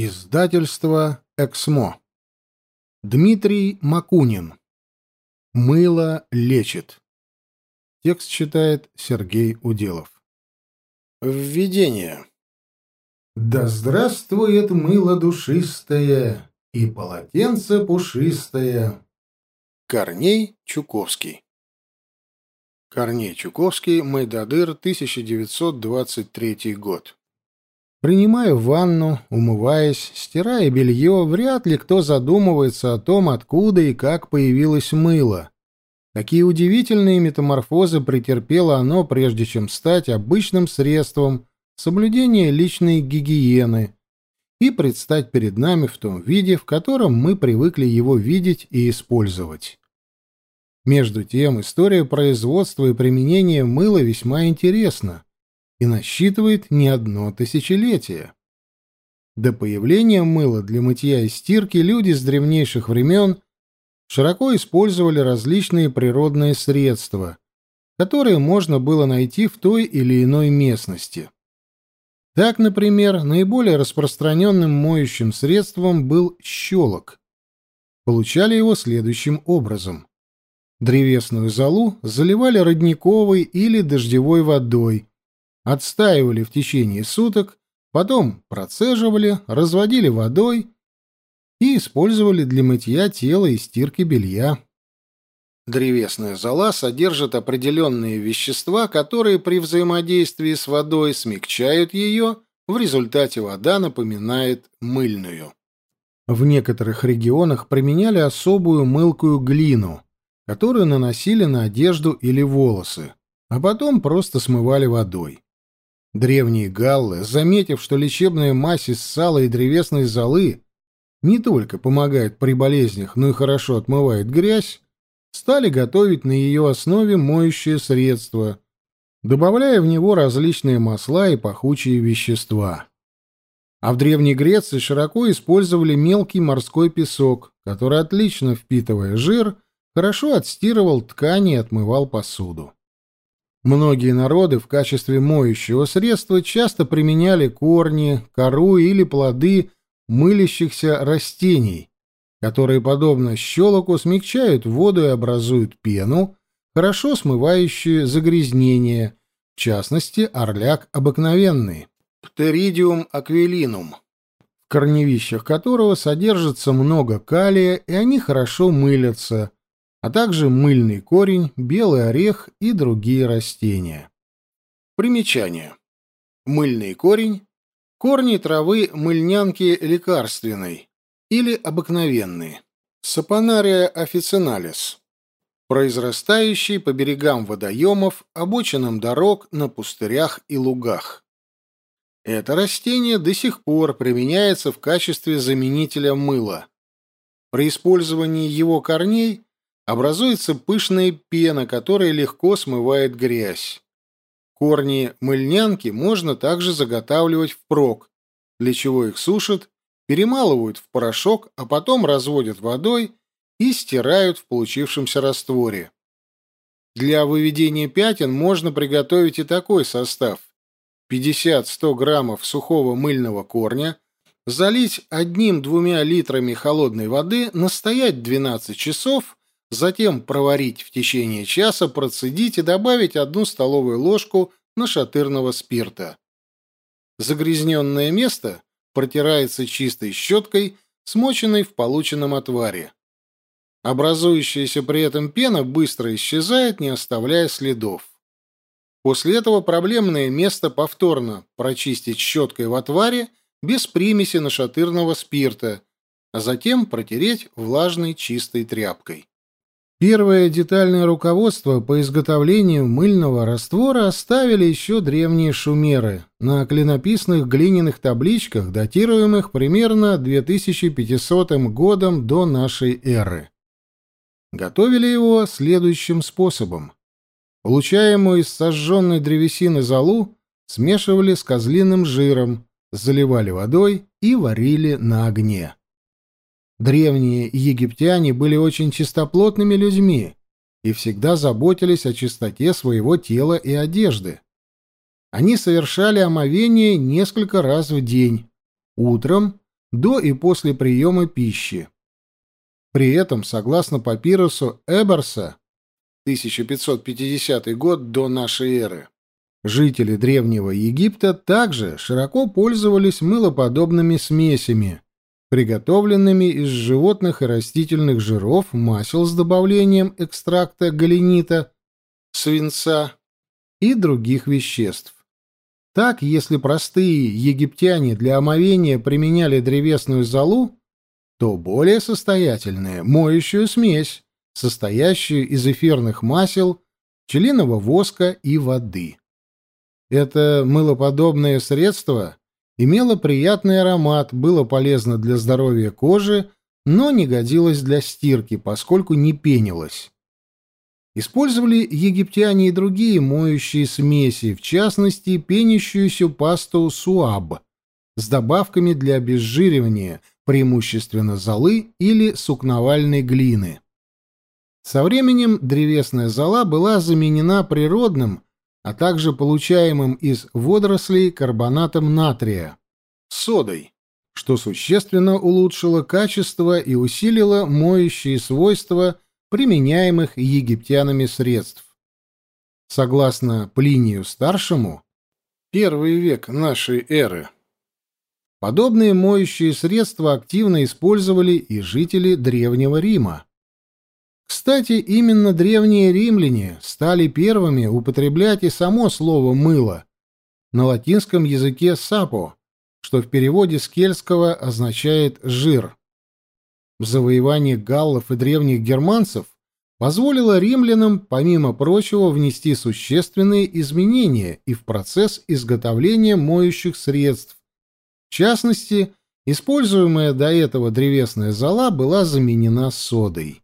Издательство «Эксмо». Дмитрий Макунин. «Мыло лечит». Текст читает Сергей Уделов. Введение. Да здравствует мыло душистое и полотенце пушистое. Корней Чуковский. Корней Чуковский, Майдадыр, 1923 год. Принимая ванну, умываясь, стирая белье, вряд ли кто задумывается о том, откуда и как появилось мыло. Какие удивительные метаморфозы претерпело оно, прежде чем стать обычным средством соблюдения личной гигиены и предстать перед нами в том виде, в котором мы привыкли его видеть и использовать. Между тем, история производства и применения мыла весьма интересна и насчитывает не одно тысячелетие. До появления мыла для мытья и стирки люди с древнейших времен широко использовали различные природные средства, которые можно было найти в той или иной местности. Так, например, наиболее распространенным моющим средством был щелок. Получали его следующим образом. Древесную золу заливали родниковой или дождевой водой, отстаивали в течение суток, потом процеживали, разводили водой и использовали для мытья тела и стирки белья. Древесная зола содержит определенные вещества, которые при взаимодействии с водой смягчают ее, в результате вода напоминает мыльную. В некоторых регионах применяли особую мылкую глину, которую наносили на одежду или волосы, а потом просто смывали водой. Древние галлы, заметив, что лечебная мазь из сала и древесной золы не только помогает при болезнях, но и хорошо отмывает грязь, стали готовить на ее основе моющее средство, добавляя в него различные масла и пахучие вещества. А в Древней Греции широко использовали мелкий морской песок, который, отлично впитывая жир, хорошо отстирывал ткани и отмывал посуду. Многие народы в качестве моющего средства часто применяли корни, кору или плоды мылящихся растений, которые, подобно щелоку, смягчают воду и образуют пену, хорошо смывающую загрязнения, в частности, орляк обыкновенный, птеридиум аквилинум, в корневищах которого содержится много калия, и они хорошо мылятся, а также мыльный корень, белый орех и другие растения. Примечание. Мыльный корень – корни травы мыльнянки лекарственной или обыкновенной, сапонария официналис, произрастающий по берегам водоемов, обочинам дорог, на пустырях и лугах. Это растение до сих пор применяется в качестве заменителя мыла. При использовании его корней образуется пышная пена, которая легко смывает грязь. Корни мыльнянки можно также заготавливать впрок, для чего их сушат, перемалывают в порошок, а потом разводят водой и стирают в получившемся растворе. Для выведения пятен можно приготовить и такой состав. 50-100 граммов сухого мыльного корня, залить одним-двумя литрами холодной воды, настоять 12 часов затем проварить в течение часа, процедить и добавить одну столовую ложку нашатырного спирта. Загрязненное место протирается чистой щеткой, смоченной в полученном отваре. Образующаяся при этом пена быстро исчезает, не оставляя следов. После этого проблемное место повторно прочистить щеткой в отваре без примеси нашатырного спирта, а затем протереть влажной чистой тряпкой. Первое детальное руководство по изготовлению мыльного раствора оставили еще древние шумеры на клинописных глиняных табличках, датируемых примерно 2500 годом до нашей эры. Готовили его следующим способом. Получаемую из сожженной древесины золу смешивали с козлиным жиром, заливали водой и варили на огне. Древние египтяне были очень чистоплотными людьми и всегда заботились о чистоте своего тела и одежды. Они совершали омовение несколько раз в день, утром, до и после приема пищи. При этом, согласно папирусу Эберса, 1550 год до нашей эры, жители Древнего Египта также широко пользовались мылоподобными смесями, приготовленными из животных и растительных жиров, масел с добавлением экстракта галенита, свинца и других веществ. Так, если простые египтяне для омовения применяли древесную золу, то более состоятельные — моющую смесь, состоящую из эфирных масел, пчелиного воска и воды. Это мылоподобное средство имело приятный аромат, было полезно для здоровья кожи, но не годилось для стирки, поскольку не пенилось. Использовали египтяне и другие моющие смеси, в частности, пенящуюся пасту суаб с добавками для обезжиривания, преимущественно золы или сукновальной глины. Со временем древесная зола была заменена природным, а также получаемым из водорослей карбонатом натрия, содой, что существенно улучшило качество и усилило моющие свойства применяемых египтянами средств. Согласно Плинию Старшему, первый век нашей эры, подобные моющие средства активно использовали и жители Древнего Рима. Кстати, именно древние римляне стали первыми употреблять и само слово «мыло» на латинском языке «сапо», что в переводе с кельтского означает «жир». Завоевание галлов и древних германцев позволило римлянам, помимо прочего, внести существенные изменения и в процесс изготовления моющих средств. В частности, используемая до этого древесная зола была заменена содой.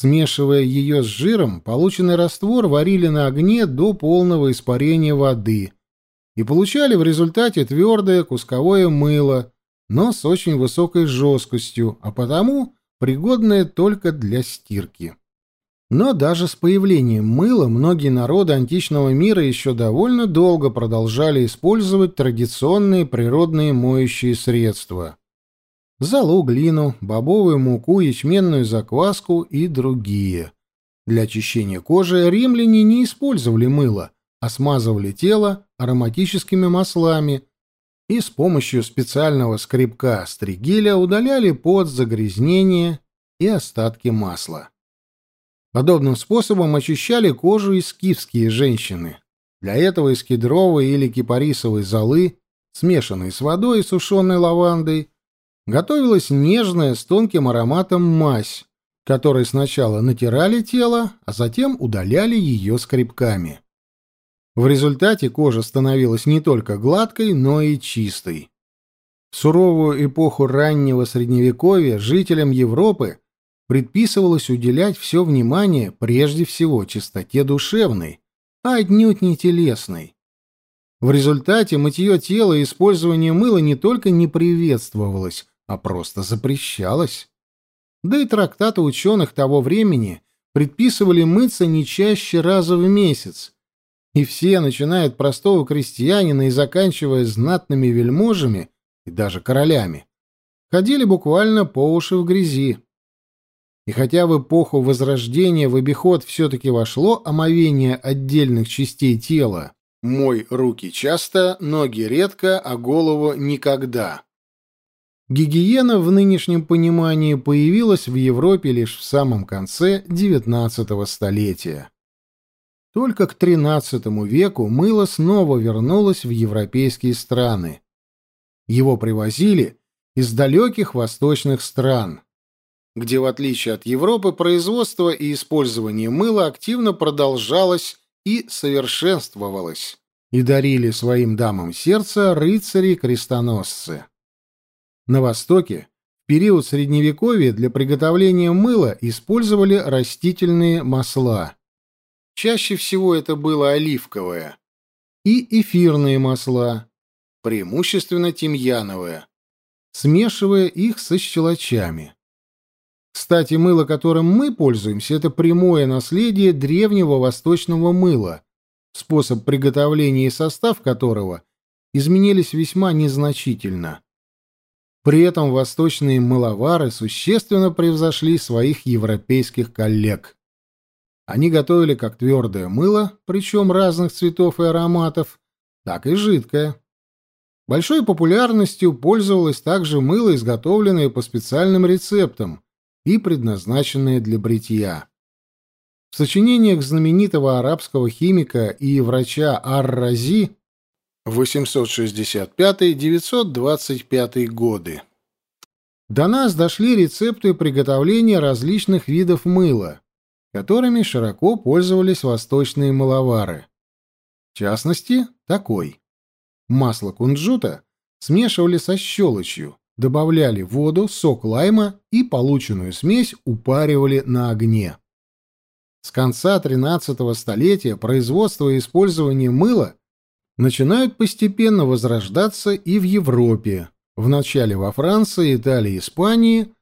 Смешивая ее с жиром, полученный раствор варили на огне до полного испарения воды и получали в результате твердое кусковое мыло, но с очень высокой жесткостью, а потому пригодное только для стирки. Но даже с появлением мыла многие народы античного мира еще довольно долго продолжали использовать традиционные природные моющие средства. Золу, глину, бобовую муку, ячменную закваску и другие. Для очищения кожи римляне не использовали мыло, а смазывали тело ароматическими маслами, и с помощью специального скребка стригиля удаляли пот, загрязнения и остатки масла. Подобным способом очищали кожу и скифские женщины. Для этого из кедровой или кипарисовой золы, смешанной с водой и сушеной лавандой, готовилась нежная с тонким ароматом мазь, которой сначала натирали тело, а затем удаляли ее скребками. В результате кожа становилась не только гладкой, но и чистой. В суровую эпоху раннего Средневековья жителям Европы предписывалось уделять все внимание прежде всего чистоте душевной, а отнюдь не телесной. В результате мытье тела и использование мыла не только не приветствовалось, а просто запрещалось. Да и трактаты ученых того времени предписывали мыться не чаще раза в месяц, и все, начиная от простого крестьянина и заканчивая знатными вельможами и даже королями, ходили буквально по уши в грязи. И хотя в эпоху Возрождения в обиход все-таки вошло омовение отдельных частей тела, мой руки часто, ноги редко, а голову никогда. Гигиена в нынешнем понимании появилась в Европе лишь в самом конце XIX столетия. Только к XIII веку мыло снова вернулось в европейские страны. Его привозили из далеких восточных стран, где, в отличие от Европы, производство и использование мыла активно продолжалось и совершенствовалось, и дарили своим дамам сердца рыцари-крестоносцы. На Востоке в период Средневековья для приготовления мыла использовали растительные масла – Чаще всего это было оливковое. И эфирные масла, преимущественно тимьяновые, смешивая их со щелочами. Кстати, мыло, которым мы пользуемся, это прямое наследие древнего восточного мыла, способ приготовления и состав которого изменились весьма незначительно. При этом восточные мыловары существенно превзошли своих европейских коллег. Они готовили как твердое мыло, причем разных цветов и ароматов, так и жидкое. Большой популярностью пользовалось также мыло, изготовленное по специальным рецептам и предназначенное для бритья. В сочинениях знаменитого арабского химика и врача Ар-Рази 865-925 годы до нас дошли рецепты приготовления различных видов мыла, которыми широко пользовались восточные мыловары. В частности, такой. Масло кунжута смешивали со щелочью, добавляли воду, сок лайма и полученную смесь упаривали на огне. С конца XIII столетия производство и использование мыла начинают постепенно возрождаться и в Европе, вначале во Франции, Италии, Испании,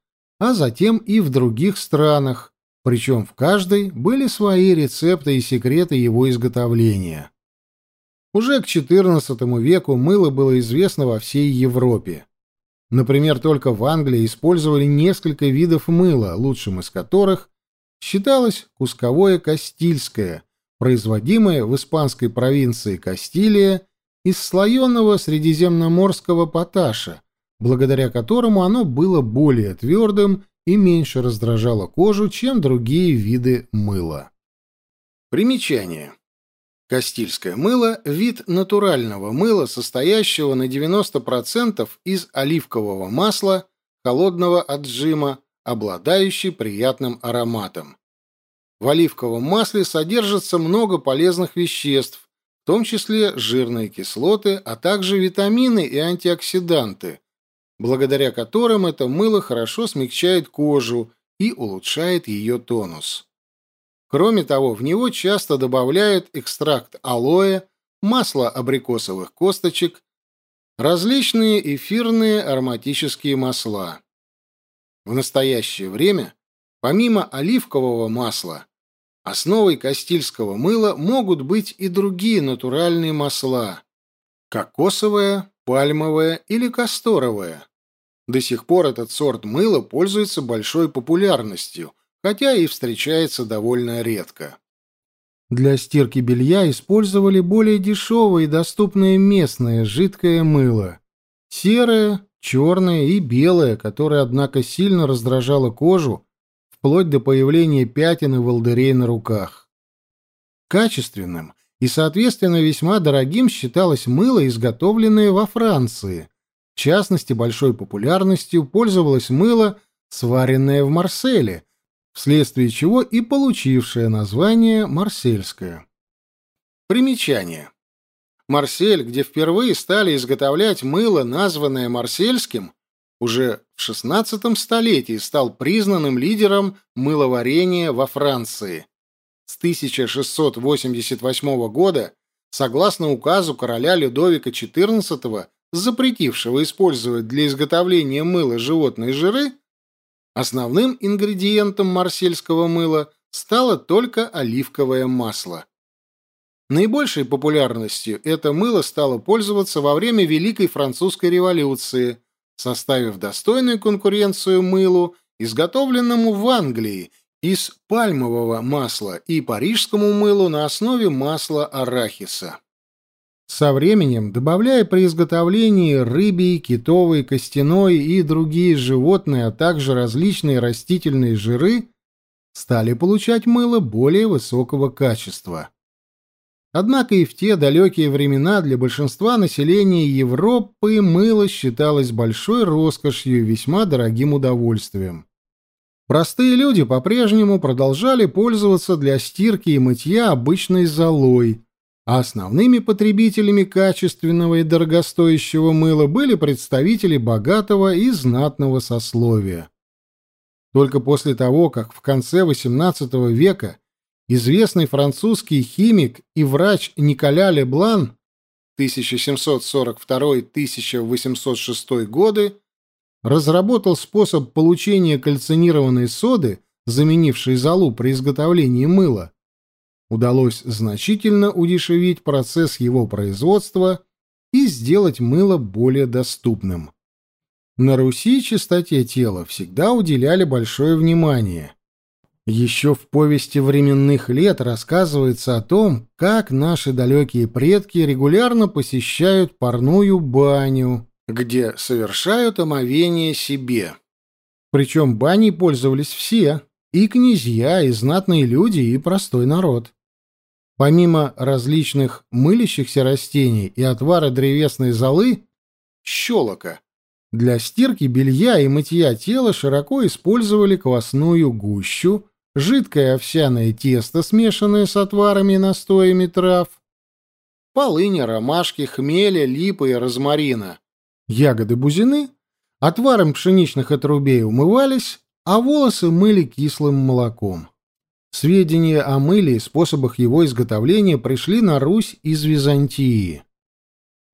а затем и в других странах, причем в каждой были свои рецепты и секреты его изготовления. Уже к XIV веку мыло было известно во всей Европе. Например, только в Англии использовали несколько видов мыла, лучшим из которых считалось кусковое кастильское, производимое в испанской провинции Кастилия из слоеного средиземноморского поташа, благодаря которому оно было более твердым и меньше раздражало кожу, чем другие виды мыла. Примечание. Кастильское мыло – вид натурального мыла, состоящего на 90% из оливкового масла, холодного отжима, обладающий приятным ароматом. В оливковом масле содержится много полезных веществ, в том числе жирные кислоты, а также витамины и антиоксиданты, благодаря которым это мыло хорошо смягчает кожу и улучшает ее тонус. Кроме того, в него часто добавляют экстракт алоэ, масло абрикосовых косточек, различные эфирные ароматические масла. В настоящее время, помимо оливкового масла, основой кастильского мыла могут быть и другие натуральные масла – кокосовое, пальмовое или касторовое. До сих пор этот сорт мыла пользуется большой популярностью – хотя и встречается довольно редко. Для стирки белья использовали более дешевое и доступное местное жидкое мыло. Серое, черное и белое, которое, однако, сильно раздражало кожу, вплоть до появления пятен и волдырей на руках. Качественным и, соответственно, весьма дорогим считалось мыло, изготовленное во Франции. В частности, большой популярностью пользовалось мыло, сваренное в Марселе, вследствие чего и получившее название Марсельское. Примечание. Марсель, где впервые стали изготовлять мыло, названное марсельским, уже в XVI столетии стал признанным лидером мыловарения во Франции. С 1688 года, согласно указу короля Людовика XIV, запретившего использовать для изготовления мыла животные жиры, Основным ингредиентом марсельского мыла стало только оливковое масло. Наибольшей популярностью это мыло стало пользоваться во время Великой Французской революции, составив достойную конкуренцию мылу, изготовленному в Англии из пальмового масла и парижскому мылу на основе масла арахиса. Со временем, добавляя при изготовлении рыбий, китовый, костяной и другие животные, а также различные растительные жиры, стали получать мыло более высокого качества. Однако и в те далекие времена для большинства населения Европы мыло считалось большой роскошью и весьма дорогим удовольствием. Простые люди по-прежнему продолжали пользоваться для стирки и мытья обычной золой – а основными потребителями качественного и дорогостоящего мыла были представители богатого и знатного сословия. Только после того, как в конце XVIII века известный французский химик и врач Николя Леблан 1742-1806 годы разработал способ получения кальцинированной соды, заменившей золу при изготовлении мыла, удалось значительно удешевить процесс его производства и сделать мыло более доступным. На Руси чистоте тела всегда уделяли большое внимание. Еще в повести временных лет рассказывается о том, как наши далекие предки регулярно посещают парную баню, где совершают омовение себе. Причем баней пользовались все, и князья, и знатные люди, и простой народ. Помимо различных мылящихся растений и отвара древесной золы, щелока, для стирки белья и мытья тела широко использовали квасную гущу, жидкое овсяное тесто, смешанное с отварами и настоями трав, полыни, ромашки, хмеля, липы и розмарина, ягоды бузины, отваром пшеничных отрубей умывались, а волосы мыли кислым молоком. Сведения о мыле и способах его изготовления пришли на Русь из Византии.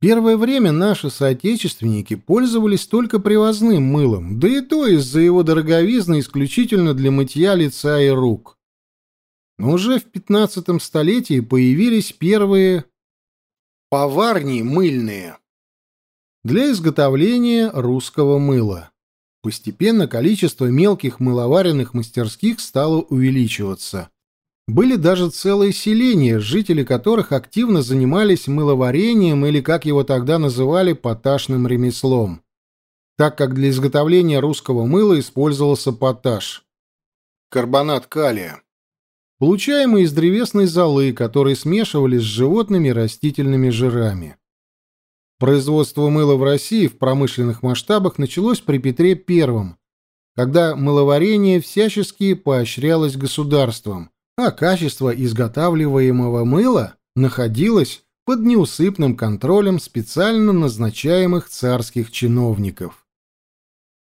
Первое время наши соотечественники пользовались только привозным мылом, да и то из-за его дороговизны исключительно для мытья лица и рук. Но уже в пятнадцатом столетии появились первые поварни мыльные для изготовления русского мыла. Постепенно количество мелких мыловаренных мастерских стало увеличиваться. Были даже целые селения, жители которых активно занимались мыловарением или, как его тогда называли, поташным ремеслом, так как для изготовления русского мыла использовался поташ – карбонат калия, получаемый из древесной золы, который смешивали с животными растительными жирами. Производство мыла в России в промышленных масштабах началось при Петре I, когда мыловарение всячески поощрялось государством, а качество изготавливаемого мыла находилось под неусыпным контролем специально назначаемых царских чиновников.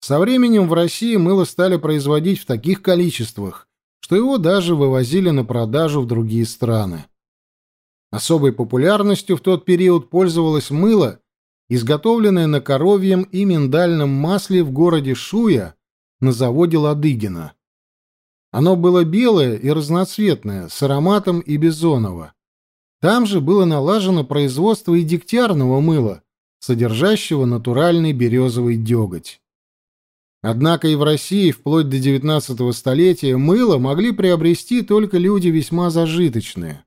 Со временем в России мыло стали производить в таких количествах, что его даже вывозили на продажу в другие страны. Особой популярностью в тот период пользовалось мыло, изготовленное на коровьем и миндальном масле в городе Шуя на заводе Ладыгина. Оно было белое и разноцветное, с ароматом и бизонова. Там же было налажено производство и дегтярного мыла, содержащего натуральный березовый деготь. Однако и в России вплоть до XIX столетия мыло могли приобрести только люди весьма зажиточные.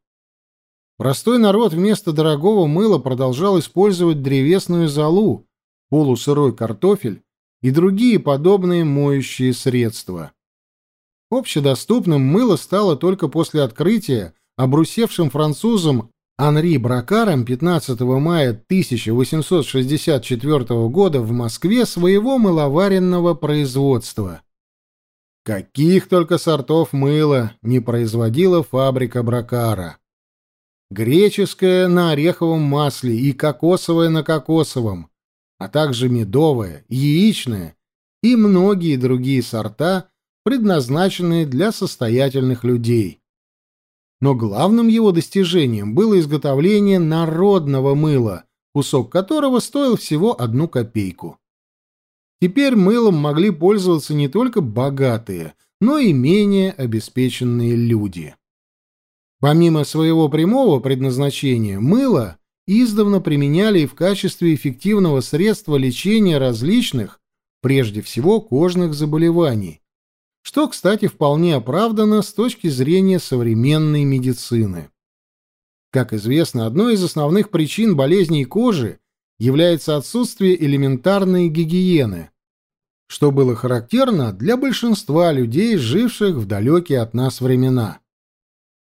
Простой народ вместо дорогого мыла продолжал использовать древесную золу, полусырой картофель и другие подобные моющие средства. Общедоступным мыло стало только после открытия обрусевшим французом Анри Бракаром 15 мая 1864 года в Москве своего мыловаренного производства. Каких только сортов мыла не производила фабрика Бракара греческое на ореховом масле и кокосовое на кокосовом, а также медовое, яичное и многие другие сорта, предназначенные для состоятельных людей. Но главным его достижением было изготовление народного мыла, кусок которого стоил всего одну копейку. Теперь мылом могли пользоваться не только богатые, но и менее обеспеченные люди. Помимо своего прямого предназначения, мыло издавна применяли и в качестве эффективного средства лечения различных, прежде всего кожных заболеваний, что, кстати, вполне оправдано с точки зрения современной медицины. Как известно, одной из основных причин болезней кожи является отсутствие элементарной гигиены, что было характерно для большинства людей, живших в далекие от нас времена.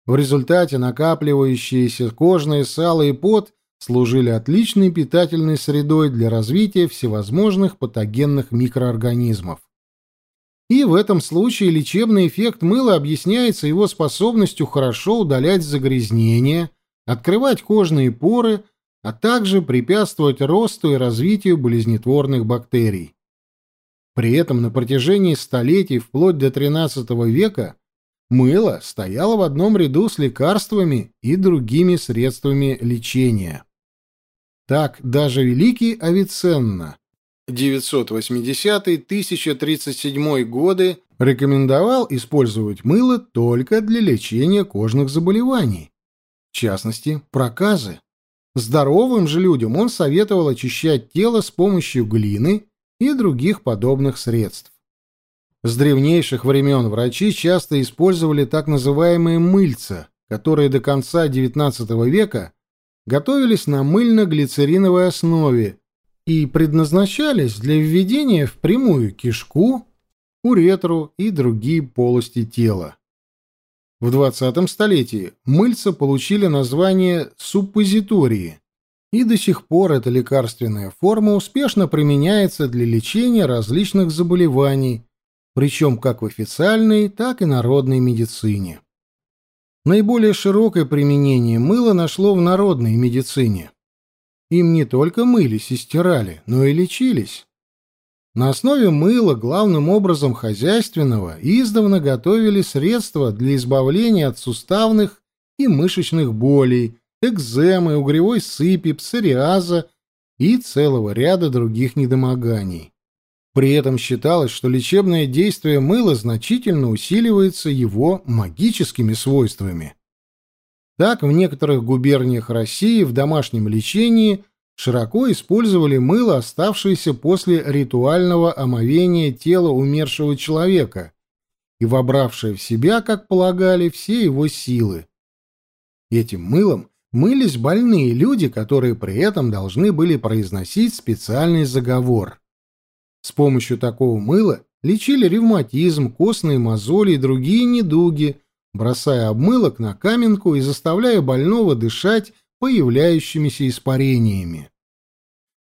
В результате накапливающиеся кожные сало и пот служили отличной питательной средой для развития всевозможных патогенных микроорганизмов. И в этом случае лечебный эффект мыла объясняется его способностью хорошо удалять загрязнения, открывать кожные поры, а также препятствовать росту и развитию болезнетворных бактерий. При этом на протяжении столетий вплоть до XIII века Мыло стояло в одном ряду с лекарствами и другими средствами лечения. Так даже великий Авиценна 980-1037 годы рекомендовал использовать мыло только для лечения кожных заболеваний, в частности, проказы. Здоровым же людям он советовал очищать тело с помощью глины и других подобных средств. С древнейших времен врачи часто использовали так называемые мыльца, которые до конца XIX века готовились на мыльно-глицериновой основе и предназначались для введения в прямую кишку, уретру и другие полости тела. В 20 столетии мыльца получили название суппозитории, и до сих пор эта лекарственная форма успешно применяется для лечения различных заболеваний, причем как в официальной, так и народной медицине. Наиболее широкое применение мыла нашло в народной медицине. Им не только мылись и стирали, но и лечились. На основе мыла, главным образом хозяйственного, издавна готовили средства для избавления от суставных и мышечных болей, экземы, угревой сыпи, псориаза и целого ряда других недомоганий. При этом считалось, что лечебное действие мыла значительно усиливается его магическими свойствами. Так, в некоторых губерниях России в домашнем лечении широко использовали мыло, оставшееся после ритуального омовения тела умершего человека и вобравшее в себя, как полагали, все его силы. Этим мылом мылись больные люди, которые при этом должны были произносить специальный заговор. С помощью такого мыла лечили ревматизм, костные мозоли и другие недуги, бросая обмылок на каменку и заставляя больного дышать появляющимися испарениями.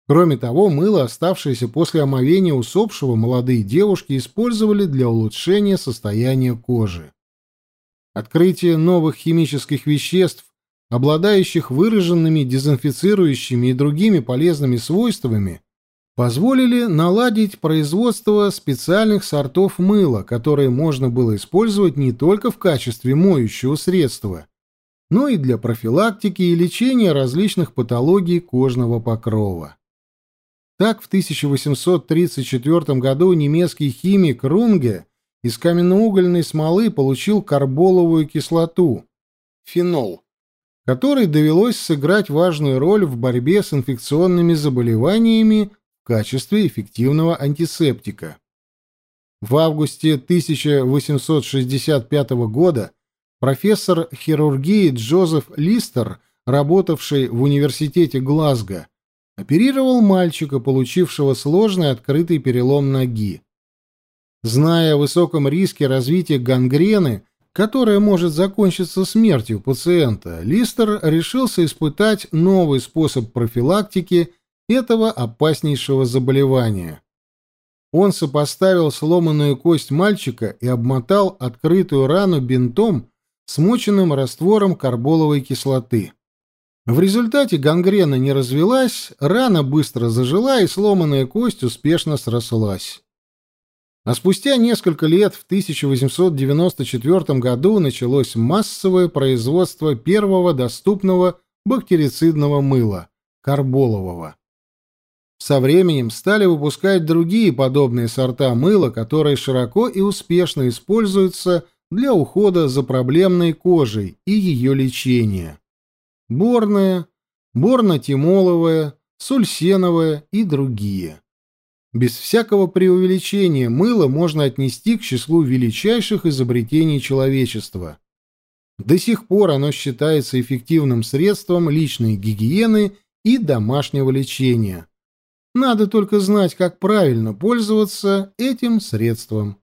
Кроме того, мыло, оставшееся после омовения усопшего, молодые девушки использовали для улучшения состояния кожи. Открытие новых химических веществ обладающих выраженными дезинфицирующими и другими полезными свойствами, позволили наладить производство специальных сортов мыла, которые можно было использовать не только в качестве моющего средства, но и для профилактики и лечения различных патологий кожного покрова. Так, в 1834 году немецкий химик Рунге из каменноугольной смолы получил карболовую кислоту – фенол, которой довелось сыграть важную роль в борьбе с инфекционными заболеваниями качестве эффективного антисептика. В августе 1865 года профессор хирургии Джозеф Листер, работавший в университете Глазго, оперировал мальчика, получившего сложный открытый перелом ноги. Зная о высоком риске развития гангрены, которая может закончиться смертью пациента, Листер решился испытать новый способ профилактики этого опаснейшего заболевания. Он сопоставил сломанную кость мальчика и обмотал открытую рану бинтом, смоченным раствором карболовой кислоты. В результате гангрена не развелась, рана быстро зажила и сломанная кость успешно срослась. А спустя несколько лет, в 1894 году, началось массовое производство первого доступного бактерицидного мыла – карболового. Со временем стали выпускать другие подобные сорта мыла, которые широко и успешно используются для ухода за проблемной кожей и ее лечения. Борное, борно-тимоловое, сульсеновое и другие. Без всякого преувеличения мыло можно отнести к числу величайших изобретений человечества. До сих пор оно считается эффективным средством личной гигиены и домашнего лечения. Надо только знать, как правильно пользоваться этим средством.